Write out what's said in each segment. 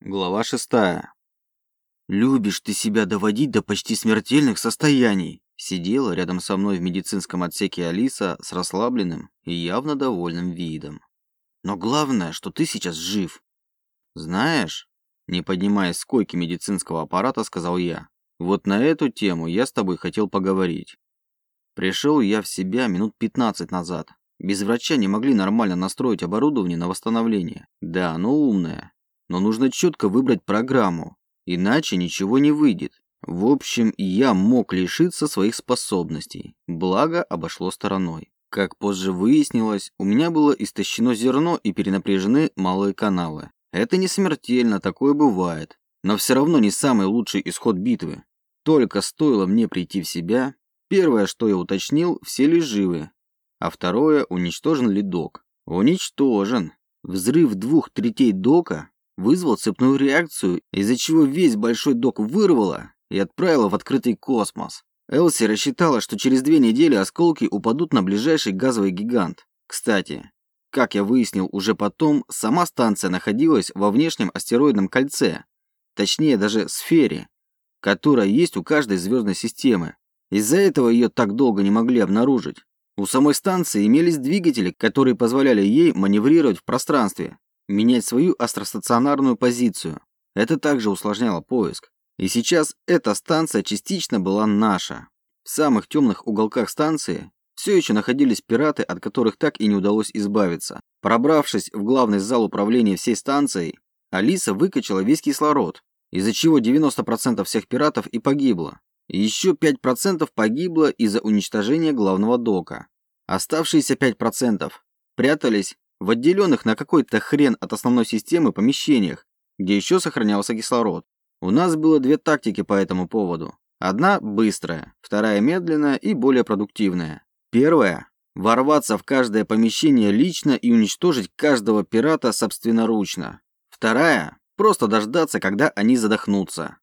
Глава шестая. «Любишь ты себя доводить до почти смертельных состояний!» Сидела рядом со мной в медицинском отсеке Алиса с расслабленным и явно довольным видом. «Но главное, что ты сейчас жив!» «Знаешь...» Не поднимаясь с койки медицинского аппарата, сказал я. «Вот на эту тему я с тобой хотел поговорить. Пришел я в себя минут 15 назад. Без врача не могли нормально настроить оборудование на восстановление. Да, оно умное, но нужно четко выбрать программу, иначе ничего не выйдет. В общем, я мог лишиться своих способностей, благо обошло стороной. Как позже выяснилось, у меня было истощено зерно и перенапряжены малые каналы. Это не смертельно, такое бывает, но все равно не самый лучший исход битвы. Только стоило мне прийти в себя, первое, что я уточнил, все ли живы, а второе, уничтожен ли док. Уничтожен. Взрыв двух третей дока вызвал цепную реакцию, из-за чего весь большой док вырвало и отправило в открытый космос. Элси рассчитала, что через две недели осколки упадут на ближайший газовый гигант. Кстати, как я выяснил уже потом, сама станция находилась во внешнем астероидном кольце, точнее даже сфере, которая есть у каждой звездной системы. Из-за этого ее так долго не могли обнаружить. У самой станции имелись двигатели, которые позволяли ей маневрировать в пространстве, менять свою астростационарную позицию. Это также усложняло поиск. И сейчас эта станция частично была наша. В самых темных уголках станции все еще находились пираты, от которых так и не удалось избавиться. Пробравшись в главный зал управления всей станцией, Алиса выкачала весь кислород, из-за чего 90% всех пиратов и погибло. Еще 5% погибло из-за уничтожения главного дока. Оставшиеся 5% прятались в отделенных на какой-то хрен от основной системы помещениях, где еще сохранялся кислород. У нас было две тактики по этому поводу. Одна быстрая, вторая медленная и более продуктивная. Первая – ворваться в каждое помещение лично и уничтожить каждого пирата собственноручно. Вторая – просто дождаться, когда они задохнутся.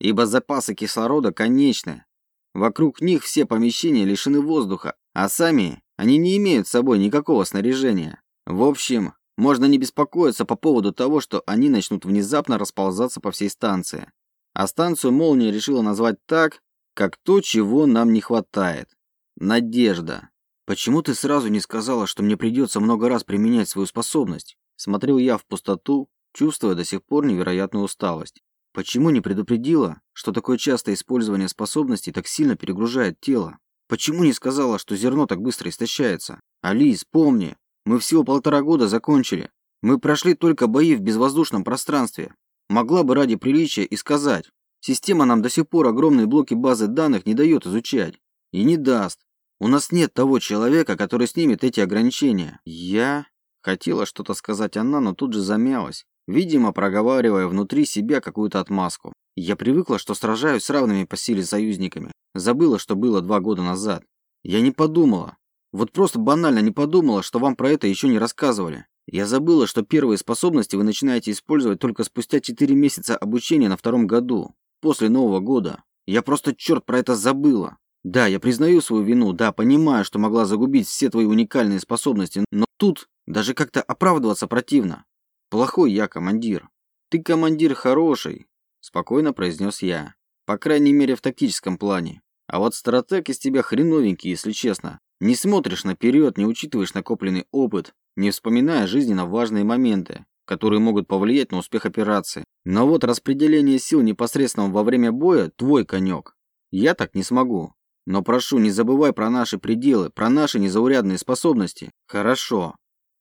Ибо запасы кислорода конечны. Вокруг них все помещения лишены воздуха, а сами они не имеют с собой никакого снаряжения. В общем, можно не беспокоиться по поводу того, что они начнут внезапно расползаться по всей станции. А станцию «Молния» решила назвать так, как то, чего нам не хватает. Надежда. Почему ты сразу не сказала, что мне придется много раз применять свою способность? Смотрел я в пустоту, чувствуя до сих пор невероятную усталость. Почему не предупредила, что такое частое использование способностей так сильно перегружает тело? Почему не сказала, что зерно так быстро истощается? Алис, помни, мы всего полтора года закончили. Мы прошли только бои в безвоздушном пространстве. Могла бы ради приличия и сказать. Система нам до сих пор огромные блоки базы данных не дает изучать. И не даст. У нас нет того человека, который снимет эти ограничения. Я... Хотела что-то сказать она, но тут же замялась, видимо, проговаривая внутри себя какую-то отмазку. Я привыкла, что сражаюсь с равными по силе союзниками. Забыла, что было два года назад. Я не подумала, вот просто банально не подумала, что вам про это еще не рассказывали. Я забыла, что первые способности вы начинаете использовать только спустя 4 месяца обучения на втором году, после Нового года. Я просто черт про это забыла. Да, я признаю свою вину, да, понимаю, что могла загубить все твои уникальные способности, но тут даже как-то оправдываться противно. Плохой я командир. Ты командир хороший, спокойно произнес я. По крайней мере в тактическом плане. А вот стратег из тебя хреновенький, если честно. Не смотришь наперед, не учитываешь накопленный опыт, не вспоминая жизненно важные моменты, которые могут повлиять на успех операции. Но вот распределение сил непосредственно во время боя – твой конек. Я так не смогу. Но прошу, не забывай про наши пределы, про наши незаурядные способности. Хорошо.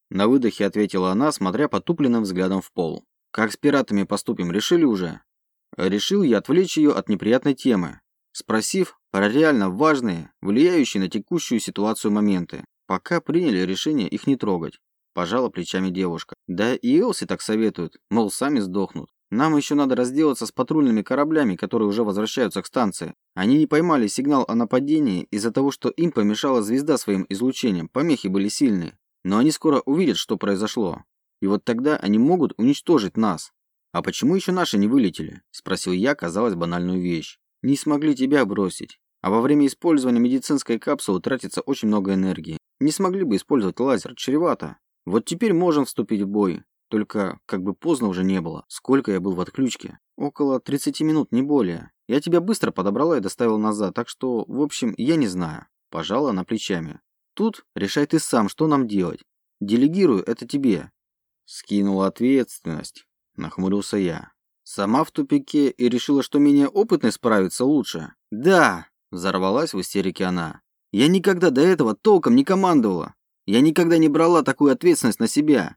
На выдохе ответила она, смотря потупленным взглядом в пол. Как с пиратами поступим, решили уже? Решил я отвлечь ее от неприятной темы, спросив про реально важные, влияющие на текущую ситуацию моменты. Пока приняли решение их не трогать. Пожала плечами девушка. Да и Элси так советуют, мол, сами сдохнут. Нам еще надо разделаться с патрульными кораблями, которые уже возвращаются к станции. Они не поймали сигнал о нападении из-за того, что им помешала звезда своим излучением, помехи были сильные. Но они скоро увидят, что произошло. И вот тогда они могут уничтожить нас. А почему еще наши не вылетели? Спросил я, казалось, банальную вещь. Не смогли тебя бросить. А во время использования медицинской капсулы тратится очень много энергии. Не смогли бы использовать лазер, чревато. Вот теперь можем вступить в бой. Только как бы поздно уже не было. Сколько я был в отключке? Около 30 минут, не более. Я тебя быстро подобрала и доставила назад, так что, в общем, я не знаю. Пожала она плечами. Тут решай ты сам, что нам делать. Делегирую это тебе. Скинула ответственность. Нахмурился я. Сама в тупике и решила, что менее опытный справится лучше. Да, взорвалась в истерике она. Я никогда до этого толком не командовала. Я никогда не брала такую ответственность на себя.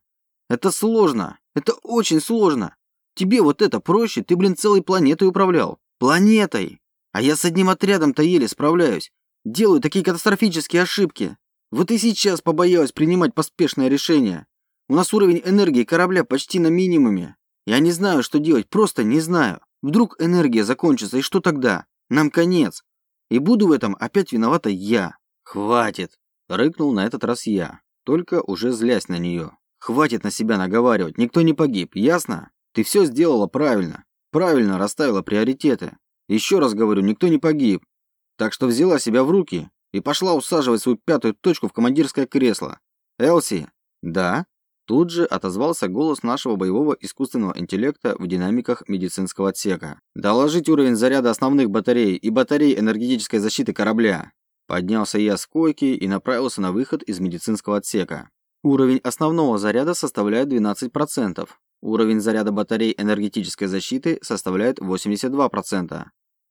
Это сложно. Это очень сложно. Тебе вот это проще, ты, блин, целой планетой управлял. Планетой. А я с одним отрядом-то еле справляюсь. Делаю такие катастрофические ошибки. Вот и сейчас побоялась принимать поспешное решение. У нас уровень энергии корабля почти на минимуме. Я не знаю, что делать, просто не знаю. Вдруг энергия закончится, и что тогда? Нам конец. И буду в этом опять виновата я. Хватит, рыкнул на этот раз я, только уже злясь на нее. Хватит на себя наговаривать, никто не погиб, ясно? Ты все сделала правильно. Правильно расставила приоритеты. Еще раз говорю, никто не погиб. Так что взяла себя в руки и пошла усаживать свою пятую точку в командирское кресло. Элси? Да? Тут же отозвался голос нашего боевого искусственного интеллекта в динамиках медицинского отсека. «Доложить уровень заряда основных батарей и батарей энергетической защиты корабля». Поднялся я с койки и направился на выход из медицинского отсека. Уровень основного заряда составляет 12%. Уровень заряда батарей энергетической защиты составляет 82%.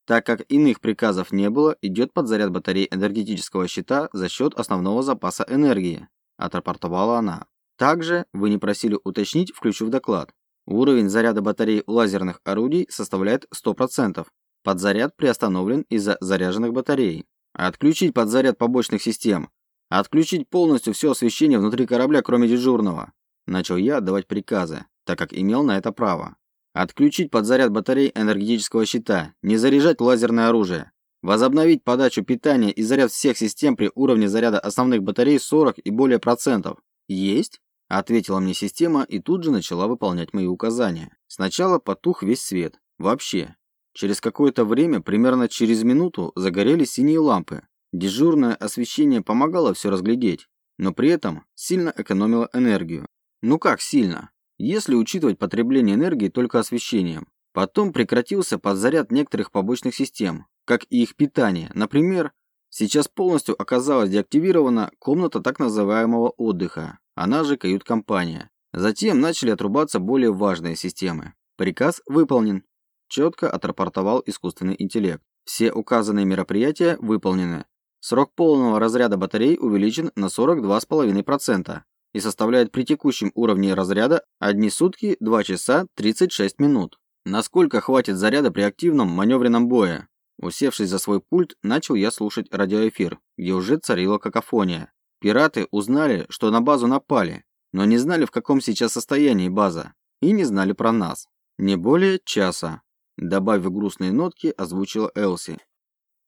Так как иных приказов не было, идет подзаряд батарей энергетического щита за счет основного запаса энергии, отрапортовала она. Также вы не просили уточнить, включив доклад. Уровень заряда батарей лазерных орудий составляет 100%. Подзаряд приостановлен из-за заряженных батарей. Отключить подзаряд побочных систем. Отключить полностью все освещение внутри корабля, кроме дежурного. Начал я отдавать приказы, так как имел на это право. Отключить подзаряд батарей энергетического щита. Не заряжать лазерное оружие. Возобновить подачу питания и заряд всех систем при уровне заряда основных батарей 40 и более процентов. Есть? Ответила мне система и тут же начала выполнять мои указания. Сначала потух весь свет. Вообще. Через какое-то время, примерно через минуту, загорелись синие лампы. Дежурное освещение помогало все разглядеть, но при этом сильно экономило энергию. Ну как сильно? Если учитывать потребление энергии только освещением. Потом прекратился подзаряд некоторых побочных систем, как и их питание. Например, сейчас полностью оказалась деактивирована комната так называемого отдыха, она же кают-компания. Затем начали отрубаться более важные системы. Приказ выполнен. Четко отрапортовал искусственный интеллект. Все указанные мероприятия выполнены. Срок полного разряда батарей увеличен на 42,5% и составляет при текущем уровне разряда 1 сутки 2 часа 36 минут. Насколько хватит заряда при активном маневренном бое? Усевшись за свой пульт, начал я слушать радиоэфир, где уже царила какофония. Пираты узнали, что на базу напали, но не знали, в каком сейчас состоянии база, и не знали про нас. Не более часа. Добавив грустные нотки, озвучила Элси.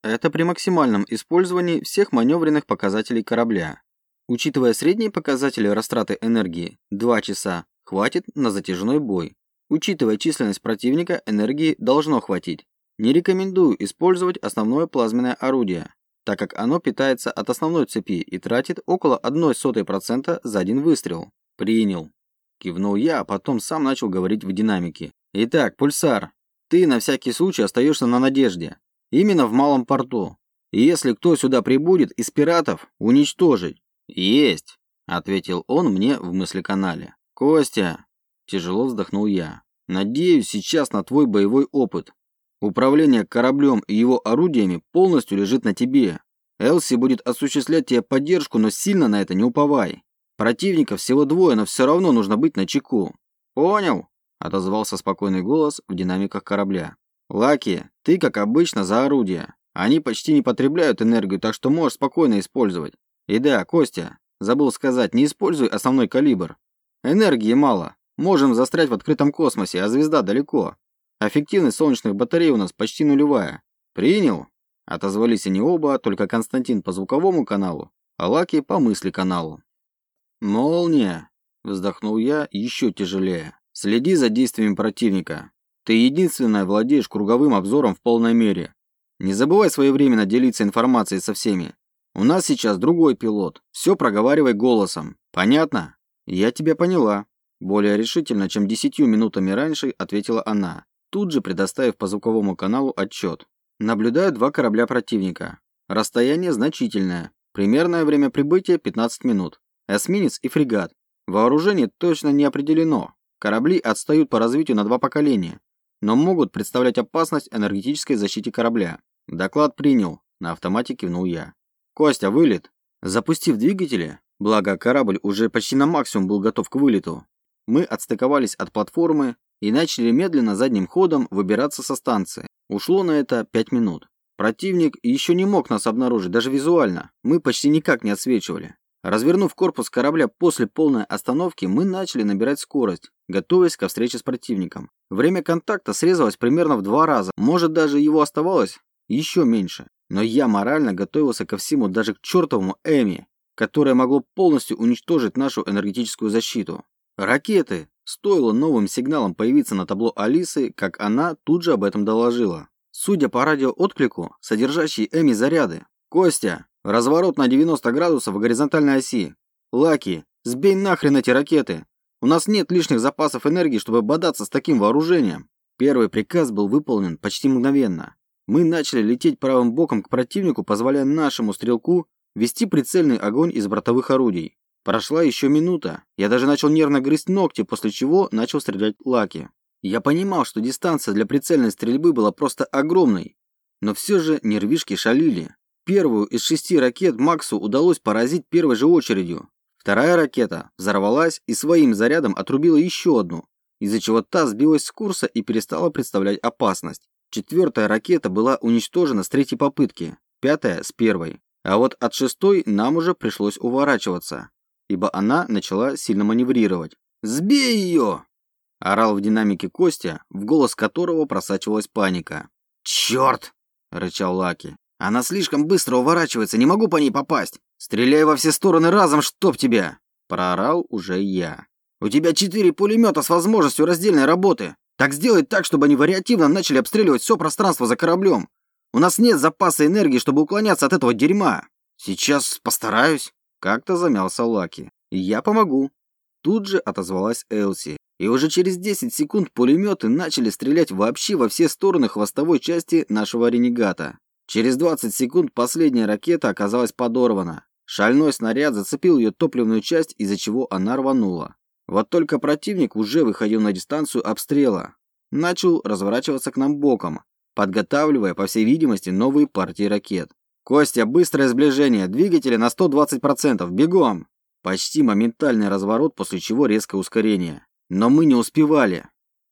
Это при максимальном использовании всех маневренных показателей корабля. Учитывая средние показатели растраты энергии, 2 часа, хватит на затяжной бой. Учитывая численность противника, энергии должно хватить. Не рекомендую использовать основное плазменное орудие так как оно питается от основной цепи и тратит около 0,01% за один выстрел. Принял. Кивнул я, а потом сам начал говорить в динамике. Итак, Пульсар, ты на всякий случай остаешься на надежде. Именно в малом порту. И если кто сюда прибудет из пиратов, уничтожить. Есть, ответил он мне в мыслеканале. Костя, тяжело вздохнул я. Надеюсь сейчас на твой боевой опыт. Управление кораблем и его орудиями полностью лежит на тебе. Элси будет осуществлять тебе поддержку, но сильно на это не уповай. Противников всего двое, но все равно нужно быть на чеку. Понял? Отозвался спокойный голос в динамиках корабля. Лаки, ты, как обычно, за орудие. Они почти не потребляют энергию, так что можешь спокойно использовать. И да, Костя, забыл сказать, не используй основной калибр. Энергии мало. Можем застрять в открытом космосе, а звезда далеко. Эффективность солнечных батарей у нас почти нулевая. Принял? Отозвались они оба, только Константин по звуковому каналу, а Лаки по мысли каналу. Молния, вздохнул я еще тяжелее. Следи за действиями противника. Ты единственная владеешь круговым обзором в полной мере. Не забывай своевременно делиться информацией со всеми. У нас сейчас другой пилот. Все проговаривай голосом. Понятно? Я тебя поняла. Более решительно, чем десятью минутами раньше, ответила она, тут же предоставив по звуковому каналу отчет. Наблюдаю два корабля противника. Расстояние значительное. Примерное время прибытия 15 минут. Эсминец и фрегат. Вооружение точно не определено. Корабли отстают по развитию на два поколения, но могут представлять опасность энергетической защите корабля. Доклад принял. На автомате кивнул я. Костя, вылет. Запустив двигатели, благо корабль уже почти на максимум был готов к вылету, мы отстыковались от платформы и начали медленно задним ходом выбираться со станции. Ушло на это пять минут. Противник еще не мог нас обнаружить, даже визуально. Мы почти никак не отсвечивали. Развернув корпус корабля после полной остановки, мы начали набирать скорость, готовясь ко встрече с противником. Время контакта срезалось примерно в два раза, может даже его оставалось еще меньше. Но я морально готовился ко всему, даже к чертовому Эми, которое могло полностью уничтожить нашу энергетическую защиту. Ракеты! Стоило новым сигналом появиться на табло Алисы, как она тут же об этом доложила. Судя по радиоотклику, содержащие Эми заряды. Костя, разворот на 90 градусов в горизонтальной оси. Лаки, сбей нахрен эти ракеты. У нас нет лишних запасов энергии, чтобы бодаться с таким вооружением. Первый приказ был выполнен почти мгновенно. Мы начали лететь правым боком к противнику, позволяя нашему стрелку вести прицельный огонь из бортовых орудий. Прошла еще минута. Я даже начал нервно грызть ногти, после чего начал стрелять Лаки. Я понимал, что дистанция для прицельной стрельбы была просто огромной, но все же нервишки шалили. Первую из шести ракет Максу удалось поразить первой же очередью. Вторая ракета взорвалась и своим зарядом отрубила еще одну, из-за чего та сбилась с курса и перестала представлять опасность. Четвертая ракета была уничтожена с третьей попытки, пятая – с первой. А вот от шестой нам уже пришлось уворачиваться, ибо она начала сильно маневрировать. «Сбей ее!» – орал в динамике Костя, в голос которого просачивалась паника. «Черт!» – рычал Лаки. «Она слишком быстро уворачивается, не могу по ней попасть! Стреляй во все стороны разом, чтоб тебя!» – проорал уже я. «У тебя четыре пулемета с возможностью раздельной работы. Так сделай так, чтобы они вариативно начали обстреливать все пространство за кораблем. У нас нет запаса энергии, чтобы уклоняться от этого дерьма. Сейчас постараюсь. Как-то замялся Лаки. Я помогу. Тут же отозвалась Элси. И уже через 10 секунд пулеметы начали стрелять вообще во все стороны хвостовой части нашего ренегата. Через 20 секунд последняя ракета оказалась подорвана. Шальной снаряд зацепил ее топливную часть, из-за чего она рванула. Вот только противник уже выходил на дистанцию обстрела. Начал разворачиваться к нам боком, подготавливая, по всей видимости, новые партии ракет. «Костя, быстрое сближение, двигатели на 120%, бегом!» Почти моментальный разворот, после чего резкое ускорение. Но мы не успевали.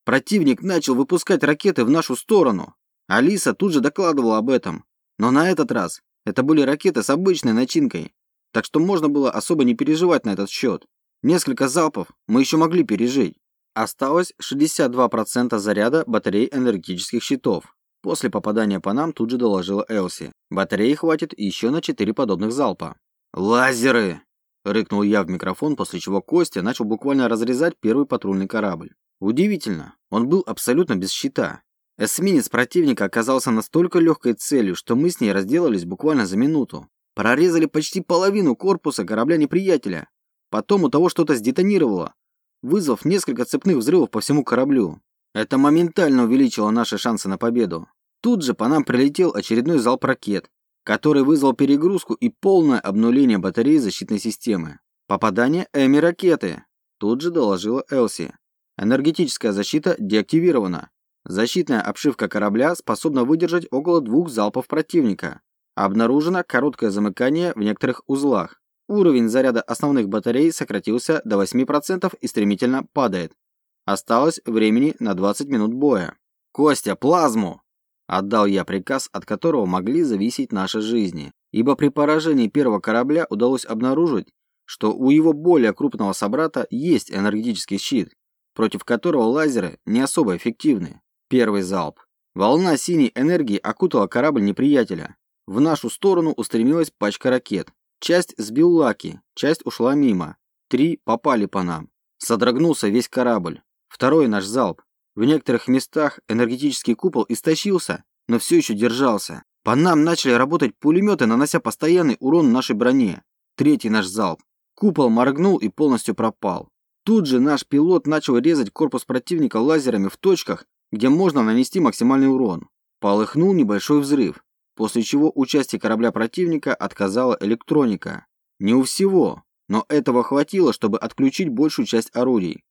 Противник начал выпускать ракеты в нашу сторону. Алиса тут же докладывала об этом. Но на этот раз это были ракеты с обычной начинкой, так что можно было особо не переживать на этот счет. Несколько залпов мы еще могли пережить. Осталось 62% заряда батарей энергетических щитов. После попадания по нам тут же доложила Элси. Батареи хватит еще на 4 подобных залпа. «Лазеры!» – рыкнул я в микрофон, после чего Костя начал буквально разрезать первый патрульный корабль. Удивительно, он был абсолютно без щита. Эсминец противника оказался настолько легкой целью, что мы с ней разделались буквально за минуту. Прорезали почти половину корпуса корабля неприятеля, Потом у того что-то сдетонировало, вызвав несколько цепных взрывов по всему кораблю. Это моментально увеличило наши шансы на победу. Тут же по нам прилетел очередной залп ракет, который вызвал перегрузку и полное обнуление батареи защитной системы. Попадание Эми ракеты. Тут же доложила Элси. Энергетическая защита деактивирована. Защитная обшивка корабля способна выдержать около двух залпов противника. Обнаружено короткое замыкание в некоторых узлах. Уровень заряда основных батарей сократился до 8% и стремительно падает. Осталось времени на 20 минут боя. «Костя, плазму!» Отдал я приказ, от которого могли зависеть наши жизни. Ибо при поражении первого корабля удалось обнаружить, что у его более крупного собрата есть энергетический щит, против которого лазеры не особо эффективны. Первый залп. Волна синей энергии окутала корабль неприятеля. В нашу сторону устремилась пачка ракет. Часть сбил Лаки, часть ушла мимо. Три попали по нам. Содрогнулся весь корабль. Второй наш залп. В некоторых местах энергетический купол истощился, но все еще держался. По нам начали работать пулеметы, нанося постоянный урон нашей броне. Третий наш залп. Купол моргнул и полностью пропал. Тут же наш пилот начал резать корпус противника лазерами в точках, где можно нанести максимальный урон. Полыхнул небольшой взрыв, после чего у части корабля противника отказала электроника. Не у всего, но этого хватило, чтобы отключить большую часть орудий.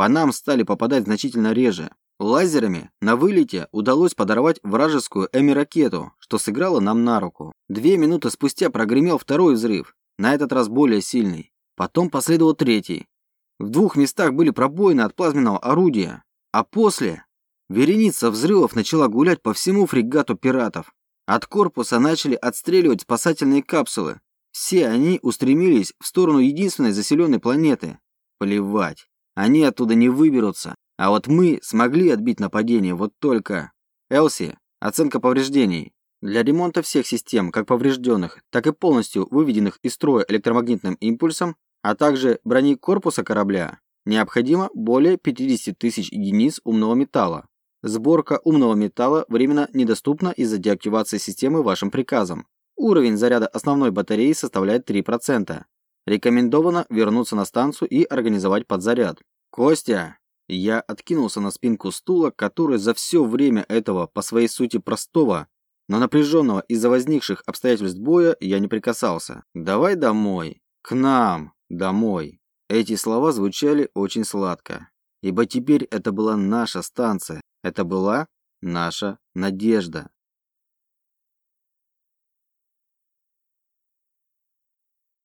По нам стали попадать значительно реже. Лазерами на вылете удалось подорвать вражескую Эми-ракету, что сыграло нам на руку. Две минуты спустя прогремел второй взрыв, на этот раз более сильный. Потом последовал третий. В двух местах были пробоины от плазменного орудия. А после вереница взрывов начала гулять по всему фрегату пиратов. От корпуса начали отстреливать спасательные капсулы. Все они устремились в сторону единственной заселенной планеты. Плевать. Они оттуда не выберутся. А вот мы смогли отбить нападение, вот только... Элси, оценка повреждений. Для ремонта всех систем, как поврежденных, так и полностью выведенных из строя электромагнитным импульсом, а также брони корпуса корабля, необходимо более 50 тысяч единиц умного металла. Сборка умного металла временно недоступна из-за деактивации системы вашим приказом. Уровень заряда основной батареи составляет 3%. Рекомендовано вернуться на станцию и организовать подзаряд. Костя, я откинулся на спинку стула, который за все время этого, по своей сути простого, но напряженного из-за возникших обстоятельств боя, я не прикасался. «Давай домой. К нам. Домой». Эти слова звучали очень сладко, ибо теперь это была наша станция, это была наша надежда.